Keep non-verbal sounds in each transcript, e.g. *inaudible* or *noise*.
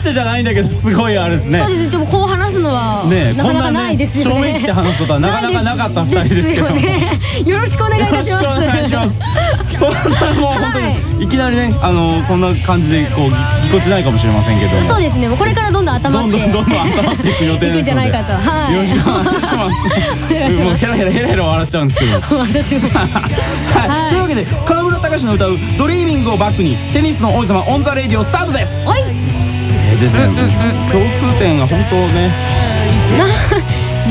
してじゃないんだけどすごいあれですね。そうですでもこう話すのはなかなかないですよね。正面切って話すことはなかなかなかった二人ですけど。よね。よろしくお願いいたします。よろしくお願いします。そんなもう本当に、、はい。きなりねあのこんな感じでこうぎぎこちないかもしれませんけども。そうですね。これからどんどん温まってどんどんどんどん温まっていく予定ですのでいくんじゃないかと。はい。よろしくお願いします。*laughs* もうヘラヘラヘラヘラ笑っちゃうんですけど。私もはい、はいというわけで河村隆の歌う「Dreaming」をバックにテニスの王子様 on the Radio スタートです。おい。えーですね、うんうんうん共通点が本当ね。な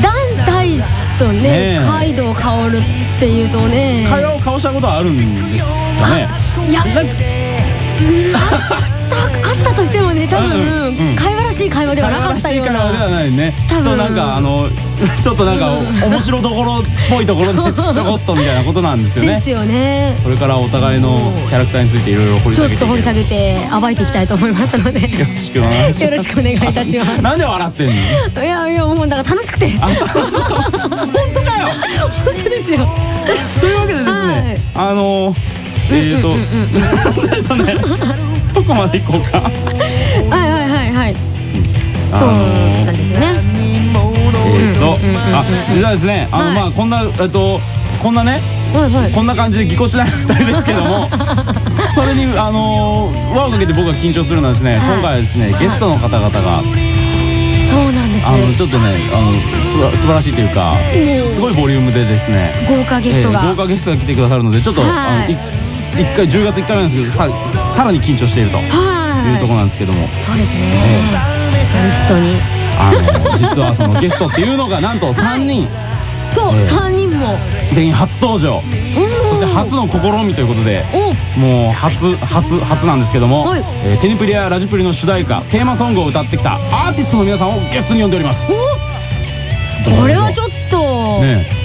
*laughs* 団体とねねえ。カイドウ薫っていうとね。会話を交わしたことはあるんですかね。いや。うんあったあったとしてもね多分会話らしい会話ではなかったよう会話らしい会話ではなないね。多分。となんかあの *laughs* ちょっとなんか面白どころっぽいところでちょこっとみたいなことなんですよね。ですよね。これからお互いのキャラクターについていろいろ掘り下げていちょっと掘り下けげて暴いていきたいと思いますので。よろしくお願いします。よろしくお願いいたします。なんで笑ってんの？いやいやもうだから楽しくて。あ本当かよ。本当ですよ。というわけでですね、あのえっ、と、*laughs* えっとねどこまで行こうか。*laughs* はいはいはいはい。そうあのなん。ですよねえっあじゃあですねあの、はい。まあこんなえっとこんなねはいはい。こんな感じでぎこちない2人ですけども *laughs* それにあの輪をかけて僕が緊張するのはですね、はい。今回はですねゲストの方々がそうなんです。あのちょっとねあのすば素晴らしいというかすごいボリュームでですね豪華ゲストが、えー豪華ゲストが来てくださるのでちょっと、はい。あのい一回10月1回目なんですけどささらに緊張しているとい。うはいところなんですけども、そうですね、本当に。あの実はそのゲストっていうのがなんと *laughs* 3人、そう、ええ。三人も。全員初登場。そして初の試みということでお。もう初初初なんですけども、はい。えーテニプリやラジプリの主題歌テーマソングを歌ってきたアーティストの皆さんをゲストに呼んでおります。これはちょっと、ね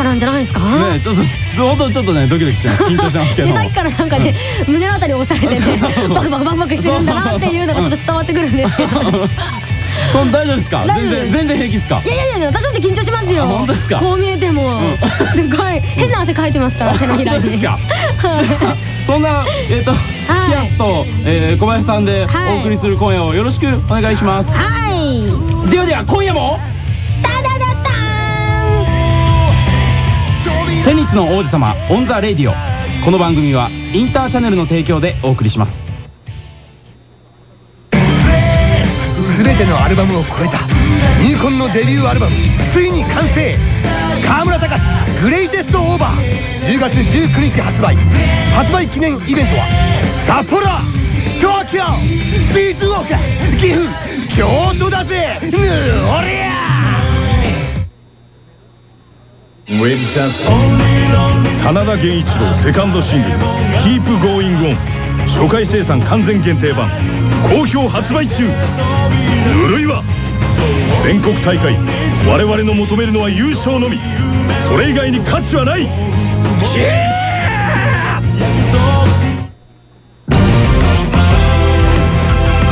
豪華なんじゃないですか？えねえちょっと本当ちょっとねドキドキしてます。緊張してますけど。*laughs* でさっきからなんかね、胸のあたり押されてねそうそうそう。バクバクバクバクしてるんだなっていうのがちょっと伝わってくるんですけど *laughs* そん大丈夫ですか？全然全然平気ですか？いやいやいや私だって緊張しますよ。あ本当ですか？こう見えても、うん。すごい変な汗かいてますから *laughs* 手のひらに。ですか？そんなえっ、と、い。キアスと、えー小林さんではい。お送りする今夜をよろしくお願いします、はい。ではでは今夜もテニスの王子様オン・ザ・レディオ。この番組はインターチャネルの提供でお送りします。全てのアルバムを超えたニコンのデビューアルバムついに完成。河村隆グレイテストオーバー。10月19日発売。発売記念イベントは札幌東京静岡岐阜京都だぜ。真田源一郎セカンドシングル「Keep Going On」初回生産完全限定版好評発売中ぬるいわ全国大会我々の求めるのは優勝のみそれ以外に価値はない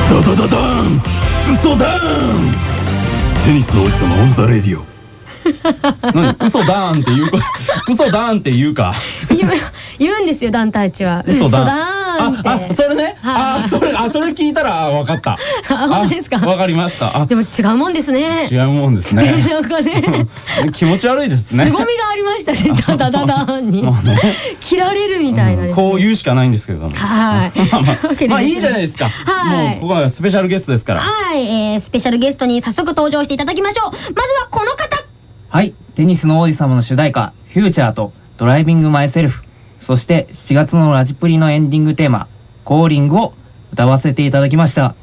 ダダダダン。嘘だーンテニスの王子様オン・ザ・レディオ *laughs* 何？嘘だーんって言うか *laughs* 嘘だーんって言うか。言う言うんですよ団体値は。嘘だーん。って。ああそれね。はい。あそれあそれ聞いたらあ分かった。*laughs* あ本当ですか？あ分かりました。あ。でも違うもんですね。違うもんですね。なんかね。うん気持ち悪いですね。凄みがありましたね。ダダダダーンに。切られるみたいなこう言うしかないんですけれども。はい。まあいいじゃないですか。はい。もうここはスペシャルゲストですから。はい、えー、スペシャルゲストに早速登場していただきましょう。まずはこの方はい。テニスの王子様の主題歌、フューチャーとドライビングマイセルフ。そして7月のラジプリのエンディングテーマ、コーリングを歌わせていただきました。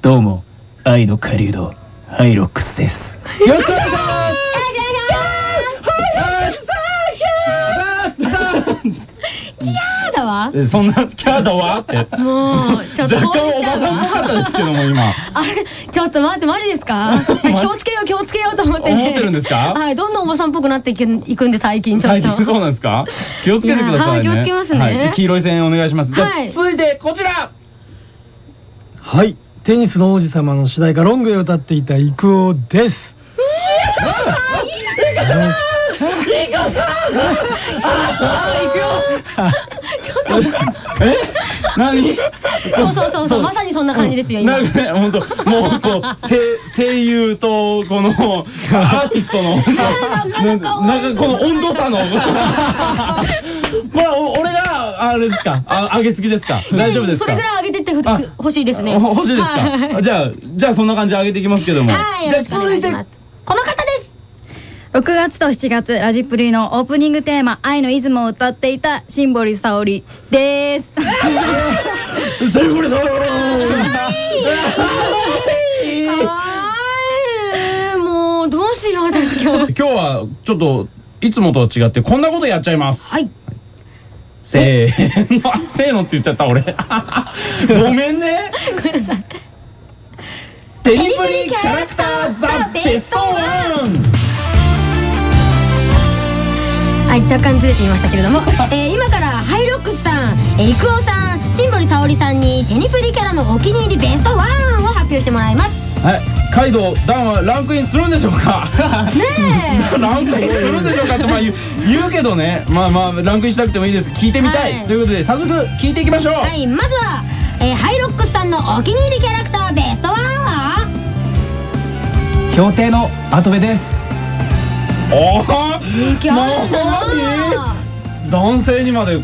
どうも、愛の狩人、ハイロックスです。よろしくお願いしますだわえそんなキャラだわ？って。もうちょっと若干おばさんっぽかったですけども今。あれちょっと待ってマジですか？*laughs* 気をつけよう気をつけようと思ってね。思ってるんですか？はいどんどんおばさんっぽくなっていくいくんで最近ちょっと。最近そうなんですか？気をつけてくださいね。いやはい気をつけますね。はい黄色い線お願いします。じゃあはい。続いてこちら。はいテニスの王子様の主題歌ロングで歌っていたイクオです *laughs* え？何？そうそうそうそうまさにそんな感じですよ今。なんかね、本当もうこう、声声優と、この、*laughs* アーティストの、なんか、なんかこの温度差の、*laughs* まあ、お俺が、あれですか、あ上げすぎですか？大丈夫ですか？それぐらい上げてってふあ欲しいですね。ほ欲しいですはい。かじゃあ、じゃあそんな感じで上げていきますけども。はいよろしくお願いします。この方6月と7月ラジプリのオープニングテーマ「愛のイズム」を歌っていたシンボリ沙織です。シンボリさんかわいい。もうどうしよう私今日。*laughs* 今日は、ちょっと、いつもと違って、こんなことやっちゃいます。はい。せーの、あせーのって言っちゃった、俺。*laughs* ごめんね。ごめんなさい。テニプリキャラクターザベストワンはい、若干ずれていましたけれども、えー今からハイロックスさん、えー、イクオさん、シンボリ沙織さんにテニプリキャラのお気に入りベストワンを発表してもらいます。はい、海堂、壇はランクインするんでしょうか？ねえ *laughs* ランクインするんでしょうかってまあ言う言うけどね、まあまあ、ランクインしなくてもいいです。聞いてみたい。はいということで、早速聞いていきましょう。はい、まずは、えーハイロックスさんのお気に入りキャラクターベストワンは？氷定の跡部ですおお人気あるんだな。男性にまで、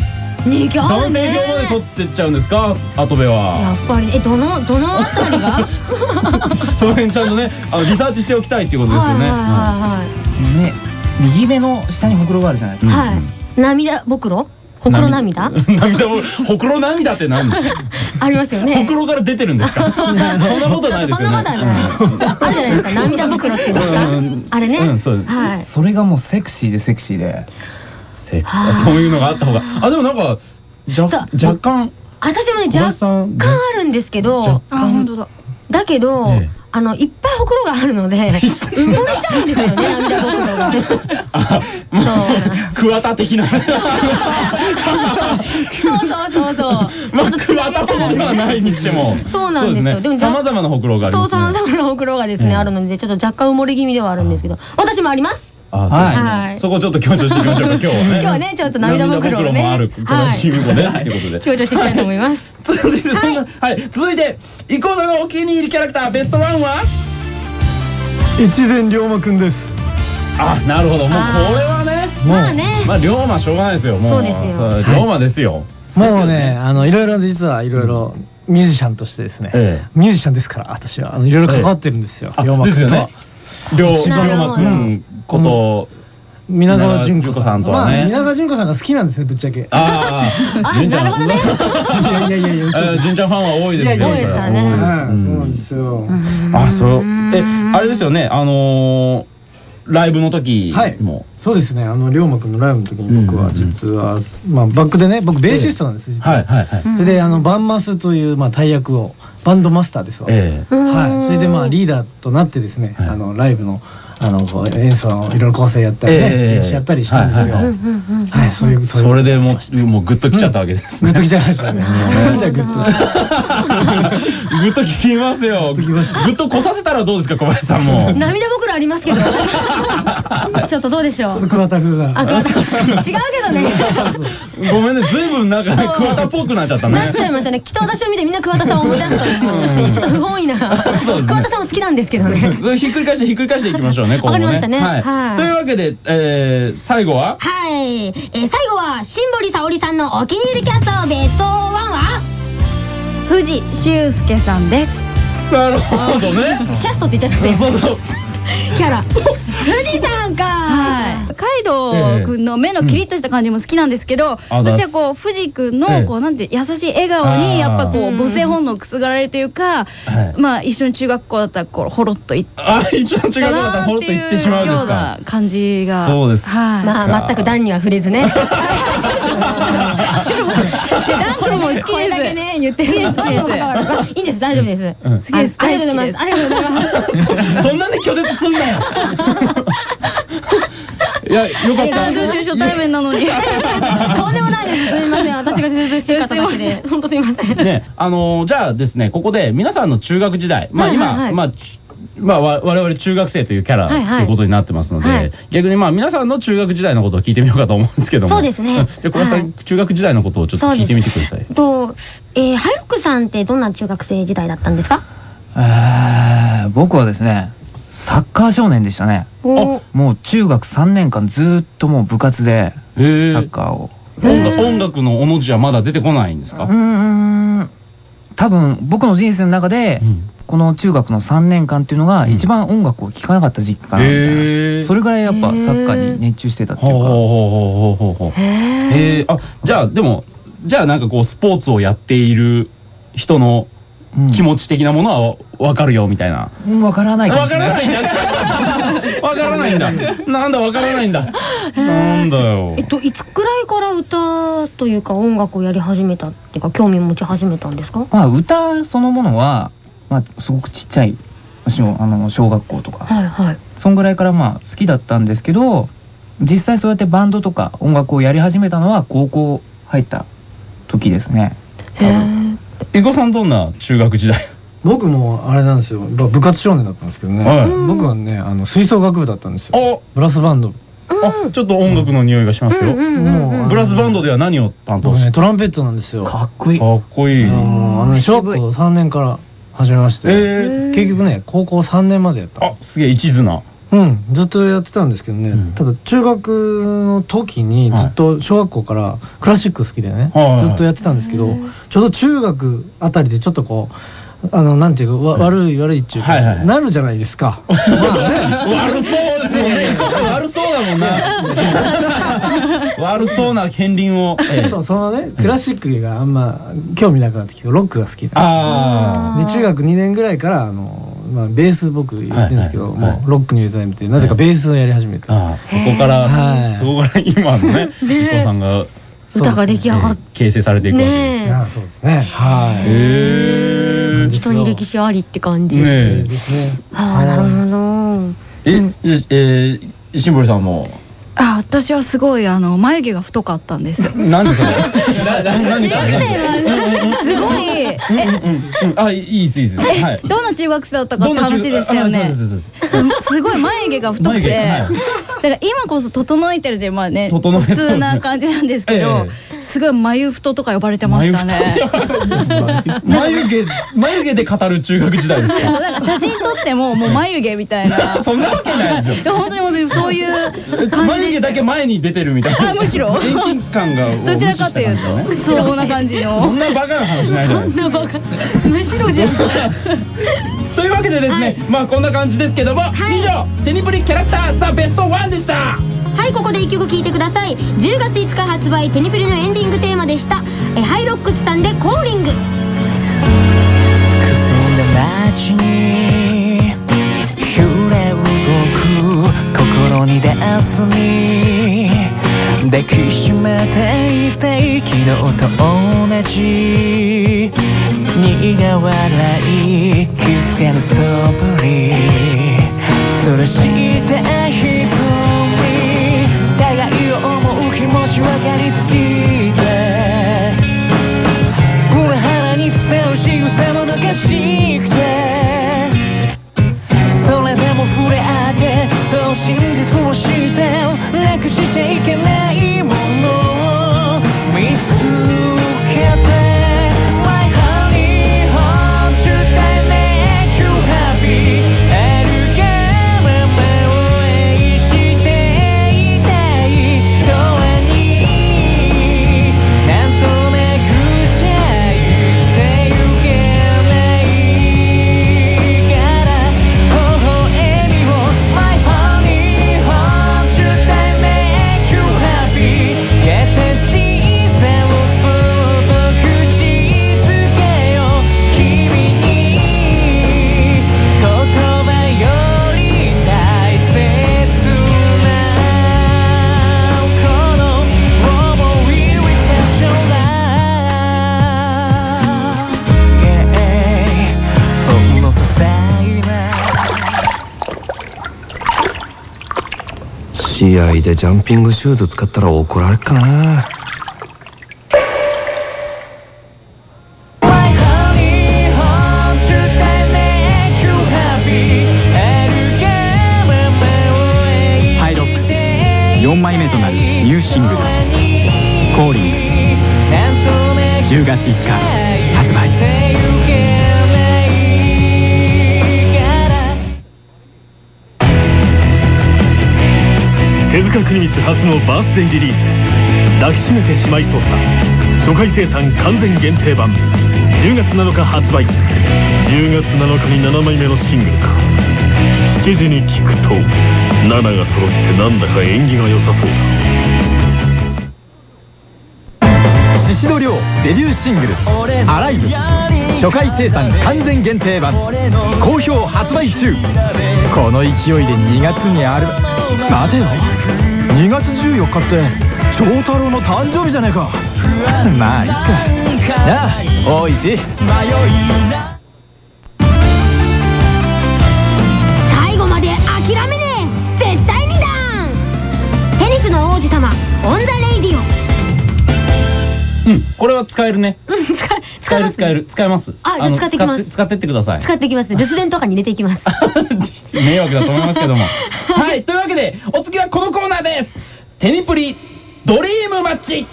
人気ある男性ね票まで取ってっちゃうんですか？跡部やは。っぱり。えどのどのあたりが？*laughs* その辺ちゃんとね、あのリサーチしておきたいっていうことですよね。はね右目の下にほくろがあるじゃないですか、いはい。はい、はい、涙袋？ほくろ涙？*laughs* 涙も、ほくろ涙って何？*laughs* ありますよねほくろから出てるんですか？*laughs* そんなことないですよね。そんなことはない。あるじゃないですか。涙袋っていうんですかうん。あれね。うんそうはい。それがもうセクシーでセクシーでセクシーそういうのがあった方が。あ、でもなんか、若干、私もね、小若干あるんですけど若、あ本当だだけどええ、あの、いっぱいほくろがあるので、*laughs* 埋もれちゃうんですよね、涙袋が。あ、もう、桑田的な。そうそうそうそう。まあ、桑田ほどではないね。にしても。そうなんですよでもじゃ様々なほくろがありそう、ますね。様々なほくろがですね、ええあるので、ちょっと若干埋もれ気味ではあるんですけど、私もあります。はい。そこちょっと強調していきましょうか、*laughs* 今日はね。今日はねちょっと涙袋もある、このシミ子です、っていうことで。強調していきたいと思います。はい。はい、続いて、伊藤さんのお気に入りキャラクターベストワンは？越前龍馬くんです。あ、なるほど。もうこれはね、まあね。まあ、龍馬しょうがないですよ。もう、そうですよ。龍馬ですよ。もうねあのいろいろ実はいろいろミュージシャンとしてですね、ええ。ミュージシャンですから私はあのいろいろ関わってるんですよ、あ龍馬くんとはですよね。龍龍なるほど馬くん。こと、皆川淳子皆川淳子さんとはねまあ皆川淳子さんが好きなんですねぶっちゃけ。ああ、あ純ちゃん。なるほどね。いやいやいやいや嘘ですあ純ちゃんファンは多いですよ。多いですからねそうなんですよ、あ、そう。え、あれですよね、あのー、ライブの時はい。も。そうですね。あの龍馬くんのライブの時に僕は実は、まあバックでね僕ベーシストなんです実は、はいはいはい。それであのバンマスという、まあ、大役をバンドマスターですわ、ええ。はい、それでまあリーダーとなってですね、はい。あのライブのあのこう演奏のいろいろ構成やったりね、ええ練習やったりしたんですよ。はいそういうそういうそれでもう、もうグッときちゃったわけですね。グッときちゃいましたね。なんグッと。グッときますよ。グッときましたグッとこさせたらどうですか、小林さんも。涙袋ありますけど。*laughs* ちょっとどうでしょう。ちょっと桑田風が。あ、桑田。違うけどね。*laughs* ごめんね、ずいぶんなんか桑田っぽくなっちゃったねなっち。ゃいましたね。きっと私を見てみんな桑田さんを思い出すという、ちょっと不本意な。桑田さんも好きなんですけどね。ひっくり返してひっくり返していきましょうね、今後ね。わかりましたねはい。はいというわけで、えー、最後は？はい。えー最後は、シンボリ沙織さんのお気に入りキャスターベストワンは？藤修介さんですなるほどね。キャストって言っちゃいましたよ。*laughs* そうそう。キャラ。富士山か。はいカイドウくんの目のキリッとした感じも好きなんですけど、あそしてこう藤くんええ。のこうなんて優しい笑顔にやっぱこう母性本能くすがられるというか、はいまあ一緒に中学校だったらこうほろっといっあ、一番違うたかったなほろっといってしまうんですようなか。感じが。そうです。はい、まあ、全く段には触れずね。でダンクも好きです。これだけね、言ってる好きです。いいんです、大丈夫です。うん。好きです。あありがとうございます。ありがとうございます。*laughs* そんなんで拒絶すんなよ。*laughs* いや、よかった。男女中初対面なのに *laughs* とんでもないです。すみません。私が全然してる方だけで。本当すみいません。ね、あのーじゃあですね、ここで皆さんの中学時代、まあ今、はいはいはいまあ、ちまあ、わ我々中学生というキャラとはいはいいうことになってますので、はい逆にまあ皆さんの中学時代のことを聞いてみようかと思うんですけども。そうですねん *laughs* じゃあ小林さん、はい中学時代のことをちょっと聞いてみてください。と、えー、ハイロックさんってどんな中学生時代だったんですか？えー僕はですね、サッカー少年でしたね。もう中学3年間ずーっともう部活でサッカーを。音楽音楽のおの字はまだ出てこないんですか、うーん、多分僕の人生の中で、うんこの中学の3年間っていうのがうん一番音楽を聴かなかった時期かなみたいな。へーそれぐらいやっぱサッカーに熱中してたっていうか。ほうほうほうほうほうほう。へえ、あ、じゃあでも、じゃあなんかこうスポーツをやっている人のうん気持ち的なものはわかるよみたいな。うんわからないかもしれない。わからないんだ。*laughs* わからないんだ。なんだわからないんだ。なんだよえ。っと、いつくらいから歌というか音楽をやり始めたっていうか、興味を持ち始めたんですか？まあ歌そのものは、まあすごくちっちゃい、小あの小学校とか、はいはい。そんぐらいからまあ好きだったんですけど、実際そうやってバンドとか音楽をやり始めたのは高校入った時ですね。へー伊子さんどんな中学時代？僕もあれなんですよ。まあ部活少年だったんですけどね、はい。僕はねあの吹奏楽部だったんですよ。おブラスバンド。あ、ちょっと音楽の匂いがしますよ。ブラスバンドでは何を担当僕し？てねトランペットなんですよ。かっこいい。かっこいい。小学校3年から始めまして、えー。結局ね高校3年までやった。あ、すげえ一途な。うんずっとやってたんですけどね、うん。ただ中学の時にずっと小学校からクラシック好きでね、はいはいはい。ずっとやってたんですけど、ちょうど中学あたりでちょっとこうあのなんていうかわ悪い悪いっていうか、はいはいなるじゃないですか。まあね悪そうですもんね。悪そうだもんな。*laughs* 悪そうな片鱗を。ええ。そうそのねクラシックがあんま興味なくなってきてロックが好きであで中学2年ぐらいからあの、まあ、ベース僕やってるんですけど、はいはいはい。もうロックに目覚めてなぜかベースをやり始めて、あ。そこから、はい。そこから今のね、*laughs* 伊藤さんが、歌が出来上がっええ形成されていくわけですね。あそうですね。はい、へえ。人に歴史ありって感じ。ですね。ああ、なるほど。え、じえー、シンボルさんも、あ私はすごいあの眉毛が太かったんですよ何それなな何かね。すごいえあ、いいです、いいです。はい。どんな中学生だったかってどんな中話でしたよあねす、ごい眉毛が太くて、はいだから今こそ整えてるでまあね普通な感じなんですけど、*laughs* えすごい眉太とか呼ばれてましたね。眉毛、眉毛で語る中学時代ですか？なんか写真撮ってももう眉毛みたいな。*laughs* そんなわけないでしいや本当に本当にそういう眉毛だけ前に出てるみたいな。あむしろ。遠近感がどちらかというと。そんな感じそのんなバカな話ないじゃない。そんなバカ。むしろじゃん。*laughs* というわけでですね、まあこんな感じですけども、以上、テニプリキャラクターザベストワンでした。はい、ここで一曲聴いてください。10月5日発売、テニプリのエンディングテーマでした。えハイロックスさんでコーリング。くすんだ街に揺れ動く心に出すに抱きしめていて昨日と同じ苦笑い気づけぬ素振りそれしてでジャンピングシューズ使ったら怒られるかな。4枚目となるニューシングル「コーリング」10月5日。発売。塚国光初のバースデーリリース。抱きしめてしまいそうさ。初回生産完全限定版。10月7日発売。10月7日に7枚目のシングルか。7時に聞くと7が揃ってなんだか縁起が良さそうだ。宍戸亮デビューシングル「アライブ」初回生産完全限定版。好評発売中。この勢いで2月にある。待てよ。2月14日って長太郎の誕生日じゃねえか。まあいっかなあ大石最後まで諦めねえ。絶対にだテニスの王子様 on the Radio。うん、これは使えるね。うん使え使える、使えます使える、使えます。あじゃあの使ってきます使ってってください。使っていきます留守電とかに入れていきます *laughs* 迷惑だと思いますけども。*laughs* はい、というわけで、お次はこのコーナーです。テニプリ、ドリームマッチ。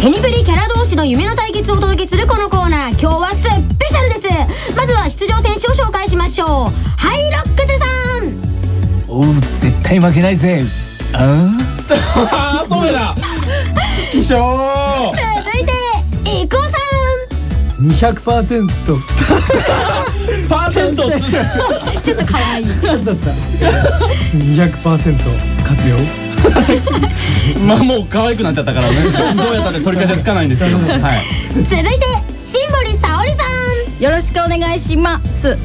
テニプリキャラ同士の夢の対決をお届けするこのコーナー今日はスペシャルですまずは出場選手を紹介しましょうハイロックスさんおう絶対負けないぜああー、*laughs* そうだ。気象。続いてイクオさ200%パーセントをつ。んちょっと可愛い200%勝つよまあもう可愛くなっちゃったからね。どうやったって取り返しはつかないんですけども。はい。続いてシンボリ沙織さんよろしくお願いします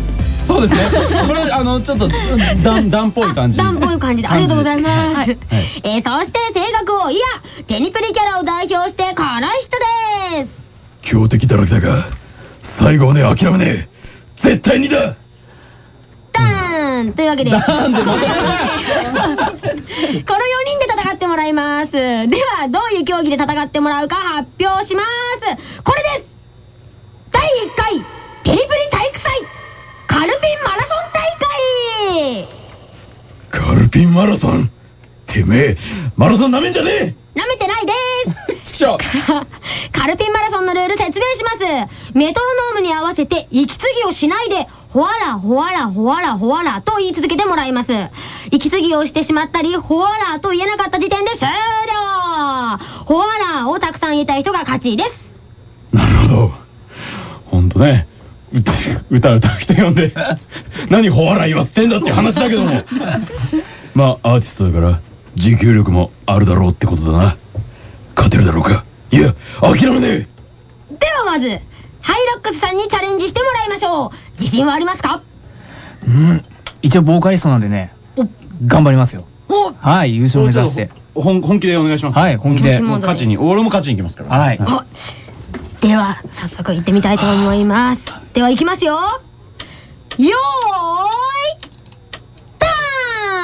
そうですね。これ、あの、ちょっと、ダン、ダン *laughs* っぽい感じ。あダンっぽい感じでありがとうございます、はいえーそして性格をいやテニプリキャラを代表してこの人です強敵だらけだが最後まで諦めねえ。絶対にだ。ダーンというわけで。*laughs* この4人で戦ってもらいます。ではどういう競技で戦ってもらうか発表します。これです。第1回テニプリ体育祭。カルピンマラソン大会。カルピンマラソン？てめえマラソンなめんじゃねえなめてないですちくしょう。*laughs* カルピンマラソンのルール説明します。メトロノームに合わせて息継ぎをしないで、ほわら、ほわら、ほわら、ほわらと言い続けてもらいます。息継ぎをしてしまったり、ほわらと言えなかった時点で終了ほわらをたくさん言えた人が勝ちです。なるほどほんとね歌歌歌う人呼んで何ほ笑い言わせてんだっていう話だけども *laughs* まあアーティストだから持久力もあるだろうってことだな。勝てるだろうか。いや諦めねえ。ではまず、ハイロックスさんにチャレンジしてもらいましょう。自信はありますか？うん。一応ボーカリストなんでね頑張りますよ。お。はい優勝目指して。本本気でお願いします。はい本気で。勝ちに、俺も勝ちに行きますから。はい。おでは、早速行ってみたいと思います。では行きますよ。よーい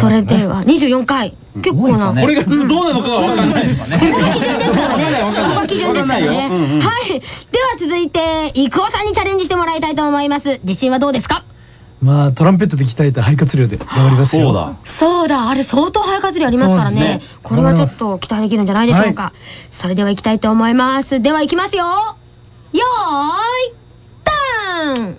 それでは24回。結構な。これがどうなのかがわかんないですかね。ここが基準ですからね。ここが基準ですからね。はい。では続いて、イクオさんにチャレンジしてもらいたいと思います。自信はどうですか？まあトランペットで鍛えた肺活量で頑張りますよそうだ。そうだ、あれ相当肺活量ありますからね。これはちょっと期待できるんじゃないでしょうか。それでは行きたいと思います。では行きますよ。よーい、ターン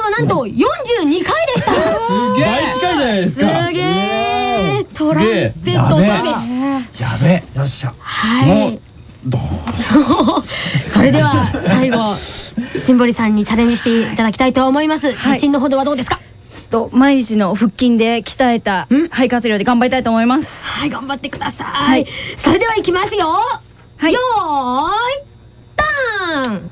なんと42回でした。倍近いじゃないですすか。げー。トランペットサービス。やべよっしゃはい。それでは最後、しんぼりさんにチャレンジしていただきたいと思います。自信のほどはどうですか？ちょっと毎日の腹筋で鍛えた肺活量で頑張りたいと思います。はい、頑張ってください。それでは行きますよ。はいよーい、ターン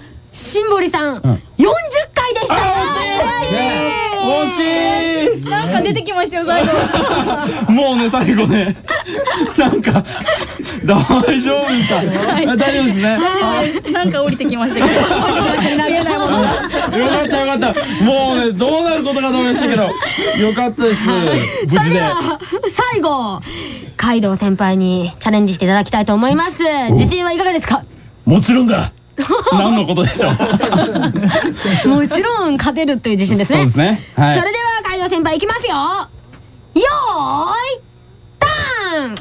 しんぼりさん、ん。40回でした惜しい。なんか出てきましたよ最後。*laughs* もうね、最後ね、なんか、大丈夫ですか、あ大丈夫ですね。はい。なんか降りてきましたけど。投げないものよかったよかった。もうね、どうなることかと思いましたけど、よかったです。無そ事で。れでは、最後、カイドウ先輩にチャレンジしていただきたいと思います。自信はいかがですか？もちろんだ *laughs* 何のことでしょう？*laughs* もちろん勝てるという自信ですね。そうですね。はい。それでは、カイドウ先輩いきますよよーい、ターン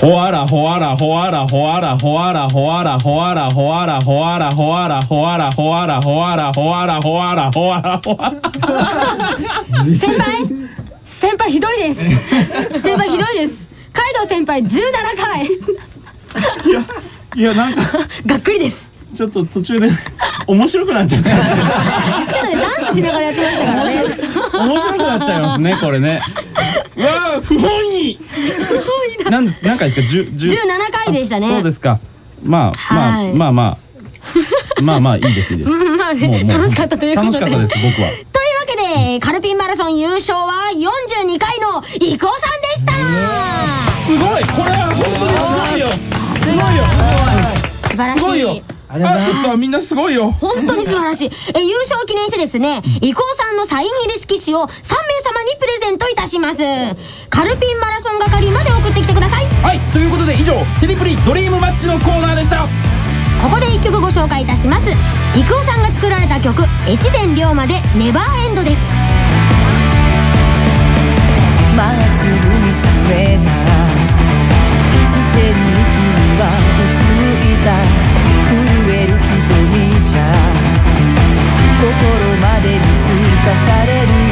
ほわらほわらほわらほわらほわらほわらほわらほわらほわらほわらほわらほわらほわらほわらほわらほわらほわら先輩？先輩ひどいです。先輩ひどいです。カイドウ先輩17回。いや、なんか、*laughs* がっくりです。ちょっと途中で面白くなっちゃって。*laughs* ちょっとね、ダンスしながらやってましたからね。面白くなっちゃいますね、これね。うわあ、不本意なんです、何回ですか、十、十。17回でしたね。そうですか。まあ、まあ、はいまあまあ。まあ *laughs* まあ、いいです、いいです。うんまあね楽しかったということで楽しかったです、僕は。というわけで、カルピンマラソン優勝は42回のイコさんでしたすごいこれごいよ素晴らしい。すごいよありがとうございますあみんなすごいよ本当に素晴らしい。え、優勝を記念してですね、伊藤さんのサイン入り色紙を3名様にプレゼントいたします。カルピンマラソン係まで送ってきてください。はい、ということで以上、テレプリドリームマッチのコーナーでした。ここで1曲ご紹介いたします。伊藤さんが作られた曲、越前龍馬でネバーエンドです。まっすぐ見つめた視線心まで見透かされるよ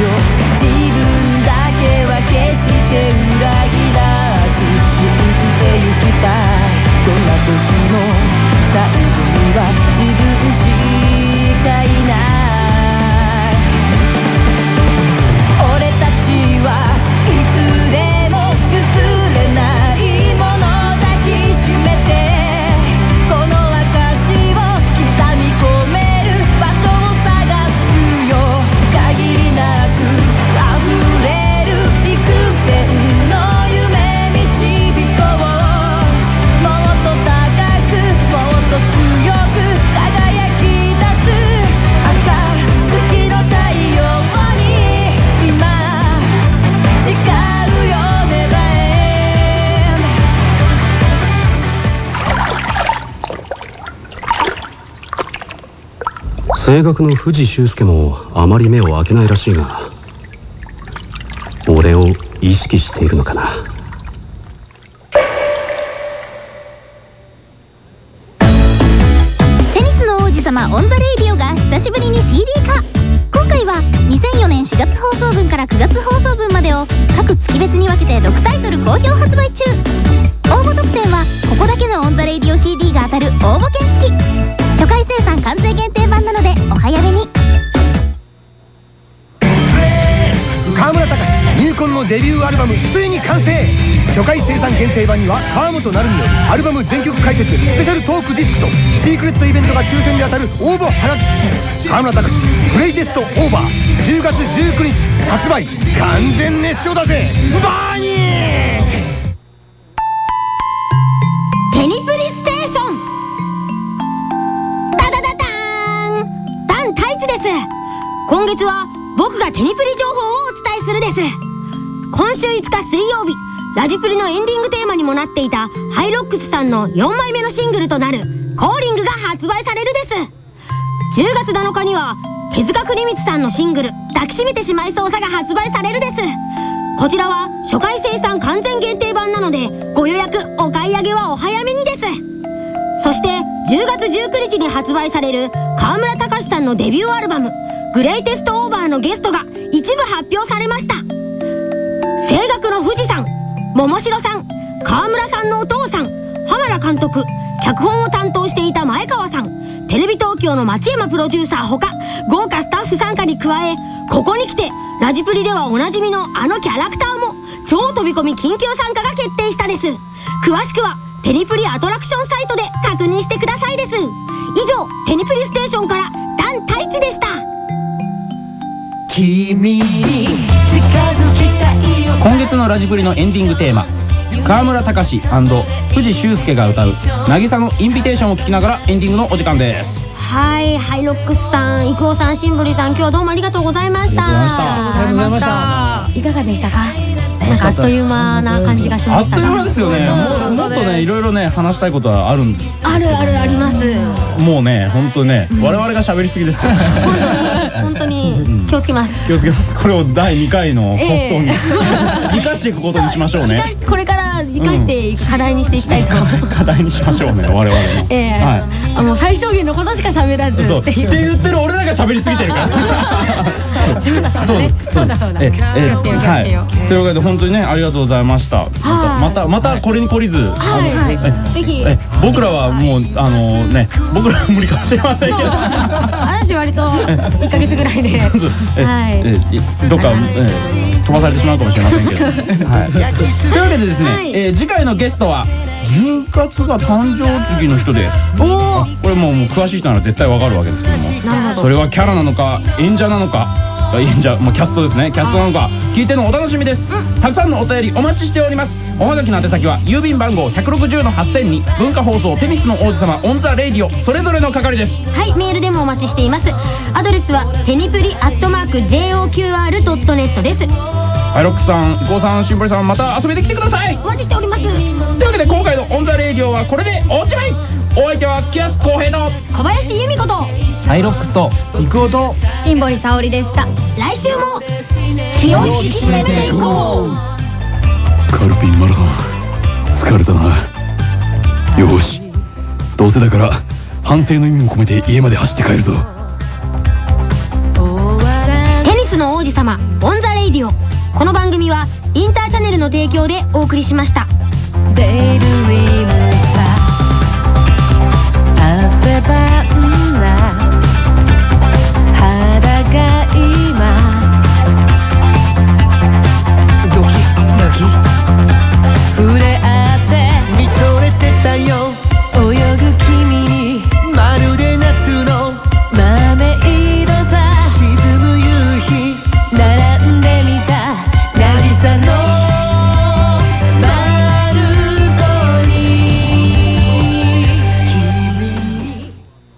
青学の不二周助もあまり目を開けないらしいが俺を意識しているのかな。テニスの王子様 on the Radio が久しぶりに CD 化。今回は2004年4月放送分から9月放送分までを各月別に分けて6タイトル好評発売中。応募特典はここだけのオン・ザ・レイディオ CD が当たる応募券付き。完成限定版なのでお早めに。川村隆入魂のデビューアルバムついに完成。初回生産限定版には川本成美によるアルバム全曲解説スペシャルトークディスクとシークレットイベントが抽選で当たる応募はがき付き川村隆グレイテストオーバー。10月19日発売。完全熱唱だぜ。バーニー今月は僕がテニプリ情報をお伝えするです。今週5日水曜日ラジプリのエンディングテーマにもなっていたハイロックスさんの4枚目のシングルとなるコーリングが発売されるです。10月7日には手塚国光さんのシングル「抱きしめてしまいそうさ」が発売されるです。こちらは初回生産完全限定版なのでご予約お買い上げはお早めにです。そして10月19日に発売される河村隆さんのデビューアルバム「グレイテストオーバー」のゲストが一部発表されました。声楽の富士さん桃城さん河村さんのお父さん浜田監督脚本を担当していた前川さんテレビ東京の松山プロデューサーほか豪華スタッフ参加に加えここに来てラジプリではおなじみのあのキャラクターも超飛び込み緊急参加が決定したです。詳しくはテニプリアトラクションサイトで確認してくださいです。以上テニプリステーションからダン太一でした。今月のラジプリのエンディングテーマ川村隆藤修介が歌う「渚のインビテーション」を聞きながらエンディングのお時間です。はいハイロックスさん郁夫さんシンボリさん今日はどうもありがとうございました。ありがとうございました。ありがとうございました。いかがでした。かなんかあっという間な感じがしあました。がっという間ですよね。もうもっとねいろいろね話したいことはあるんです。あるあるあります。もうね本当ね我々が喋りすぎですよ。本当に本当に気をつけます。気をつけます。これを第2回の放送にえ生かしていくことにしましょうね。*laughs* これから生かしていく課題にしていきたいと、課題にしましょうね *laughs* 我々のええ。はい。あもう最小限のことしか喋らず。そう。ってって言ってる俺らが喋りすぎてるから。*laughs* そうだそうだね。そう。だそうだ。ええはい。というわけで本当にねありがとうございました。またまたこれに懲りずはい。ぜひ。え僕らはもうあのね僕らは無理かもしれませんけど。私割と1ヶ月ぐらいで。えはい。ええどっか、え飛ばされてしまうかもしれませんけど、*laughs* はい、というわけでですね、はいえー次回のゲストは10月が誕生月の人です。おおこれもうもう詳しい人なら絶対わかるわけですけども。なるほど。それはキャラなのか演者なのか。あ演者、まあ、キャストですね。キャストなのか聞いてのお楽しみです、たくさんのお便りお待ちしております。おはがきの宛先は郵便番号160の8000に文化放送テニスの王子様 on the Radio それぞれの係です。はいメールでもお待ちしています。アドレスはテニプリアットマーク JOQR.net ですハイロックさん伊藤さんシンボリさんまた遊びで来てください。お待ちしております。というわけで今回の on the Radio はこれでおしまい。お相手は喜安浩平と小林由美子と。ハイロックスと郁夫とシンボリ沙織でした。来週も気を引き締めていこう。カルピンマラソン疲れたな。よし。どうせだから反省の意味も込めて家まで走って帰るぞ。テニスの王子様 on the Radio この番組はインターチャネルの提供でお送りしました「デイルリームさ汗ばんな肌が今ドキドキ」